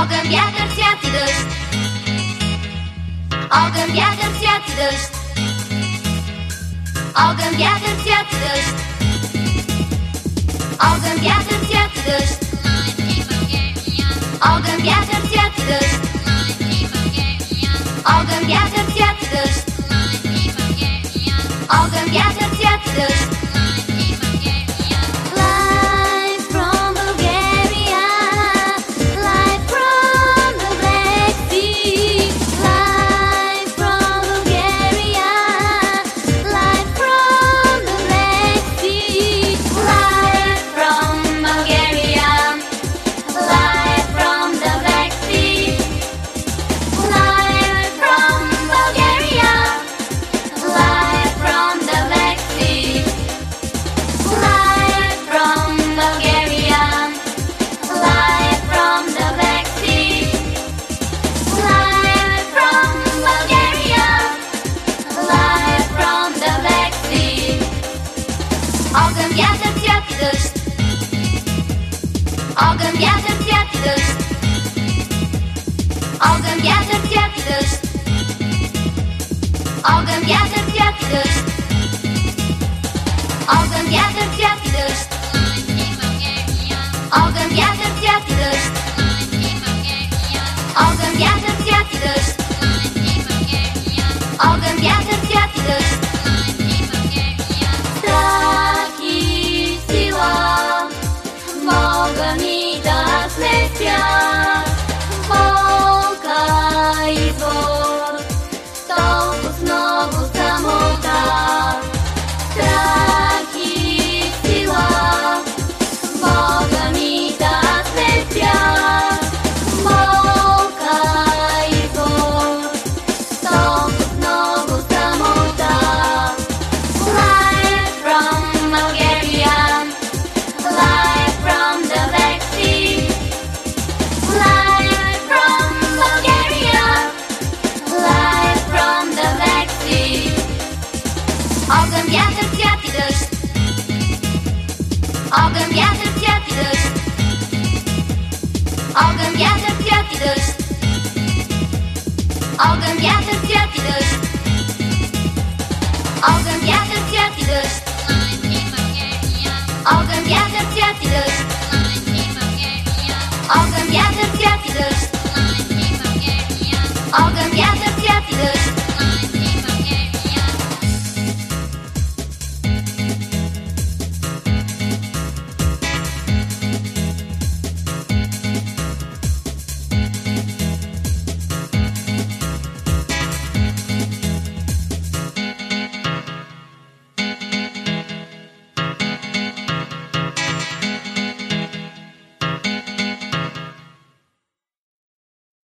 Огън, вятър, свят и дъжд. Огън, вятър, свят и дъжд. Огън, вятър, свят и дъжд. Огън, вятър, свят и дъжд. Огън, вятър, gather, gather, gather, gather, gather, Yeah, that's yeah, that's yeah, that's yeah, that's yeah, that's yeah, that's yeah, that's yeah, that's